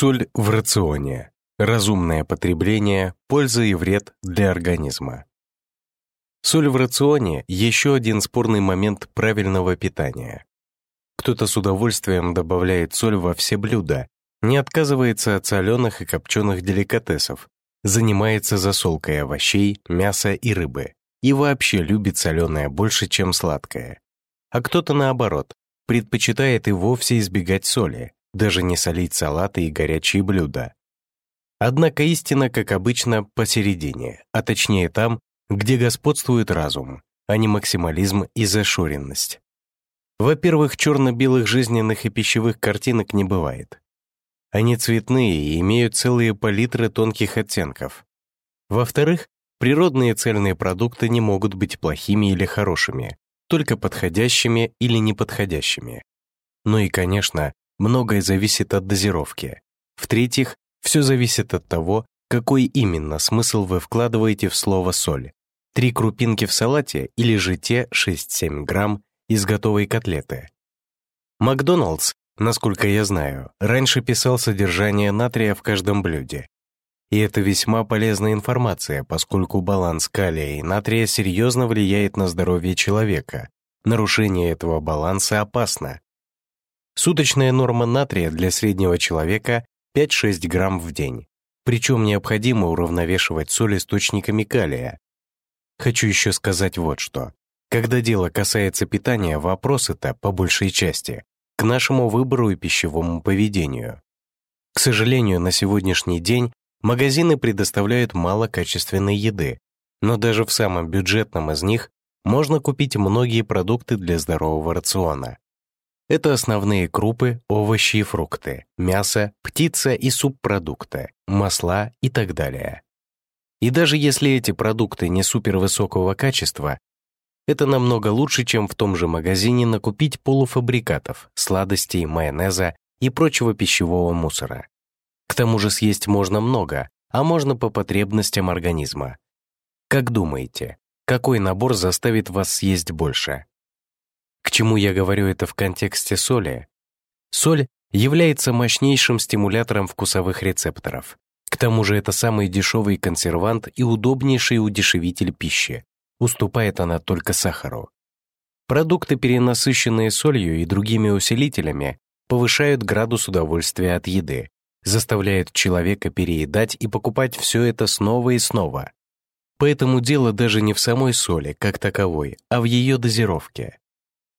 Соль в рационе. Разумное потребление, польза и вред для организма. Соль в рационе – еще один спорный момент правильного питания. Кто-то с удовольствием добавляет соль во все блюда, не отказывается от соленых и копченых деликатесов, занимается засолкой овощей, мяса и рыбы и вообще любит соленое больше, чем сладкое. А кто-то, наоборот, предпочитает и вовсе избегать соли, даже не солить салаты и горячие блюда. Однако истина, как обычно, посередине, а точнее там, где господствует разум, а не максимализм и зашоренность. Во-первых, черно-белых жизненных и пищевых картинок не бывает. Они цветные и имеют целые палитры тонких оттенков. Во-вторых, природные цельные продукты не могут быть плохими или хорошими, только подходящими или неподходящими. Ну и, конечно, многое зависит от дозировки. В-третьих, все зависит от того, какой именно смысл вы вкладываете в слово «соль». Три крупинки в салате или же те 6-7 грамм из готовой котлеты. Макдоналдс, насколько я знаю, раньше писал содержание натрия в каждом блюде. И это весьма полезная информация, поскольку баланс калия и натрия серьезно влияет на здоровье человека. Нарушение этого баланса опасно. Суточная норма натрия для среднего человека 5-6 грамм в день. Причем необходимо уравновешивать соль источниками калия. Хочу еще сказать вот что. Когда дело касается питания, вопрос это, по большей части, к нашему выбору и пищевому поведению. К сожалению, на сегодняшний день магазины предоставляют мало качественной еды, но даже в самом бюджетном из них можно купить многие продукты для здорового рациона. Это основные крупы, овощи и фрукты, мясо, птица и субпродукты, масла и так далее. И даже если эти продукты не супервысокого качества, это намного лучше, чем в том же магазине накупить полуфабрикатов, сладостей, майонеза и прочего пищевого мусора. К тому же съесть можно много, а можно по потребностям организма. Как думаете, какой набор заставит вас съесть больше? К чему я говорю это в контексте соли? Соль является мощнейшим стимулятором вкусовых рецепторов. К тому же это самый дешевый консервант и удобнейший удешевитель пищи. Уступает она только сахару. Продукты, перенасыщенные солью и другими усилителями, повышают градус удовольствия от еды, заставляют человека переедать и покупать все это снова и снова. Поэтому дело даже не в самой соли, как таковой, а в ее дозировке.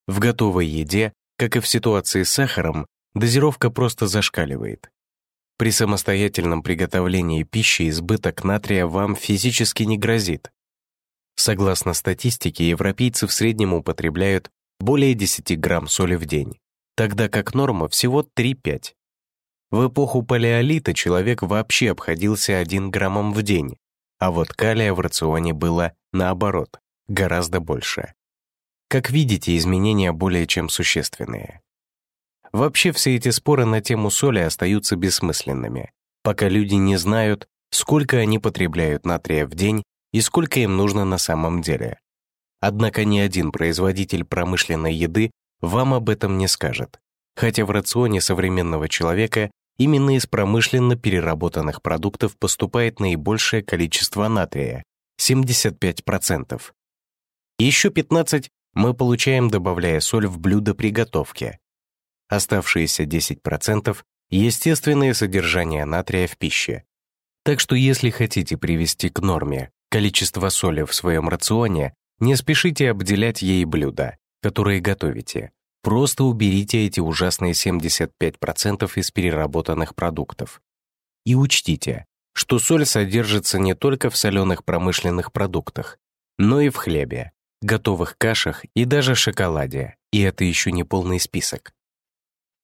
В готовой еде, как и в ситуации с сахаром, дозировка просто зашкаливает. При самостоятельном приготовлении пищи избыток натрия вам физически не грозит. Согласно статистике, европейцы в среднем употребляют более 10 грамм соли в день, тогда как норма всего 3-5. В эпоху палеолита человек вообще обходился 1 граммом в день, а вот калия в рационе было, наоборот, гораздо больше. Как видите, изменения более чем существенные. Вообще все эти споры на тему соли остаются бессмысленными, пока люди не знают, сколько они потребляют натрия в день и сколько им нужно на самом деле. Однако ни один производитель промышленной еды вам об этом не скажет, хотя в рационе современного человека Именно из промышленно переработанных продуктов поступает наибольшее количество натрия — 75%. Еще 15% мы получаем, добавляя соль в блюдо приготовки. Оставшиеся 10% — естественное содержание натрия в пище. Так что если хотите привести к норме количество соли в своем рационе, не спешите обделять ей блюда, которые готовите. Просто уберите эти ужасные 75% из переработанных продуктов. И учтите, что соль содержится не только в соленых промышленных продуктах, но и в хлебе, готовых кашах и даже шоколаде, и это еще не полный список.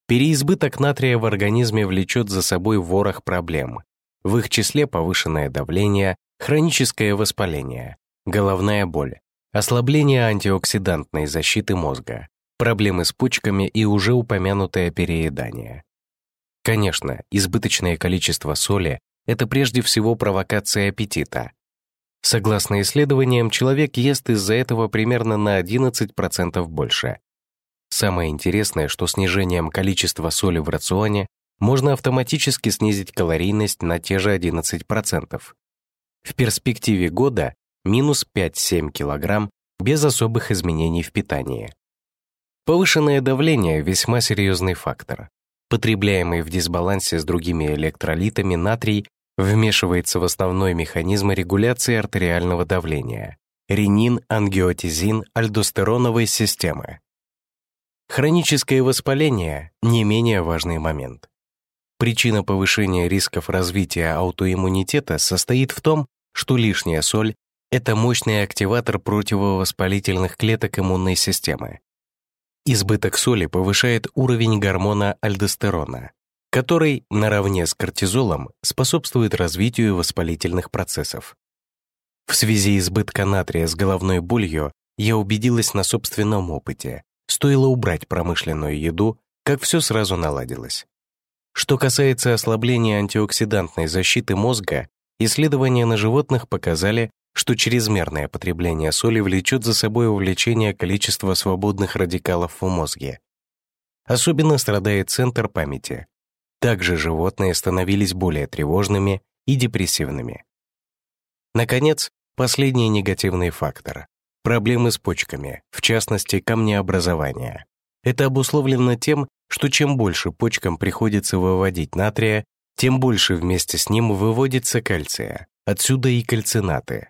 Переизбыток натрия в организме влечет за собой ворох проблем, в их числе повышенное давление, хроническое воспаление, головная боль, ослабление антиоксидантной защиты мозга, проблемы с почками и уже упомянутое переедание. Конечно, избыточное количество соли — это прежде всего провокация аппетита. Согласно исследованиям, человек ест из-за этого примерно на 11% больше. Самое интересное, что снижением количества соли в рационе можно автоматически снизить калорийность на те же 11%. В перспективе года минус 5-7 кг без особых изменений в питании. Повышенное давление – весьма серьезный фактор. Потребляемый в дисбалансе с другими электролитами натрий вмешивается в основной механизм регуляции артериального давления – ренин, ангиотизин, альдостероновой системы. Хроническое воспаление – не менее важный момент. Причина повышения рисков развития аутоиммунитета состоит в том, что лишняя соль — это мощный активатор противовоспалительных клеток иммунной системы. Избыток соли повышает уровень гормона альдостерона, который, наравне с кортизолом, способствует развитию воспалительных процессов. В связи избытка натрия с головной болью я убедилась на собственном опыте. Стоило убрать промышленную еду, как все сразу наладилось. Что касается ослабления антиоксидантной защиты мозга, исследования на животных показали, что чрезмерное потребление соли влечет за собой увеличение количества свободных радикалов в мозге. Особенно страдает центр памяти. Также животные становились более тревожными и депрессивными. Наконец, последний негативный фактор — проблемы с почками, в частности, камнеобразование. Это обусловлено тем, что чем больше почкам приходится выводить натрия, тем больше вместе с ним выводится кальция, отсюда и кальцинаты.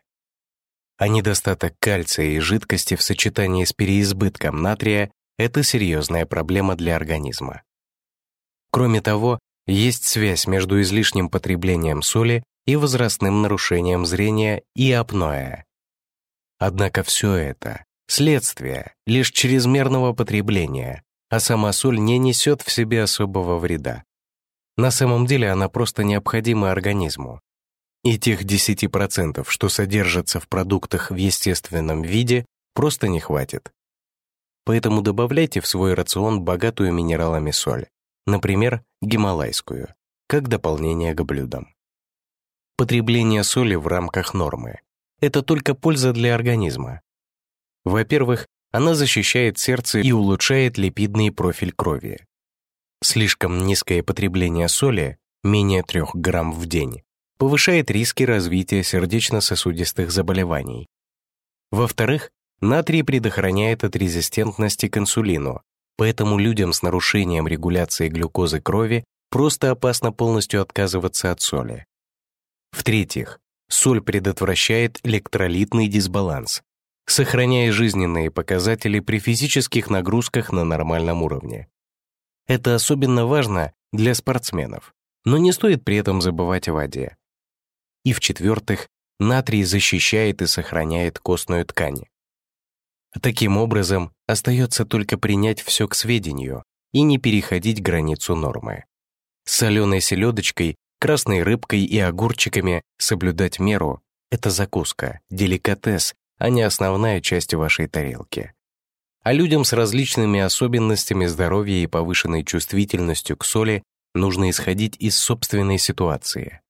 А недостаток кальция и жидкости в сочетании с переизбытком натрия — это серьезная проблема для организма. Кроме того, есть связь между излишним потреблением соли и возрастным нарушением зрения и апноэ. Однако все это — следствие лишь чрезмерного потребления, а сама соль не несет в себе особого вреда. На самом деле она просто необходима организму. И тех 10%, что содержатся в продуктах в естественном виде, просто не хватит. Поэтому добавляйте в свой рацион богатую минералами соль, например, гималайскую, как дополнение к блюдам. Потребление соли в рамках нормы — это только польза для организма. Во-первых, она защищает сердце и улучшает липидный профиль крови. Слишком низкое потребление соли, менее 3 грамм в день, повышает риски развития сердечно-сосудистых заболеваний. Во-вторых, натрий предохраняет от резистентности к инсулину, поэтому людям с нарушением регуляции глюкозы крови просто опасно полностью отказываться от соли. В-третьих, соль предотвращает электролитный дисбаланс, сохраняя жизненные показатели при физических нагрузках на нормальном уровне. Это особенно важно для спортсменов, но не стоит при этом забывать о воде. И в-четвертых, натрий защищает и сохраняет костную ткань. Таким образом, остается только принять все к сведению и не переходить границу нормы. С соленой селедочкой, красной рыбкой и огурчиками соблюдать меру — это закуска, деликатес, а не основная часть вашей тарелки. А людям с различными особенностями здоровья и повышенной чувствительностью к соли нужно исходить из собственной ситуации.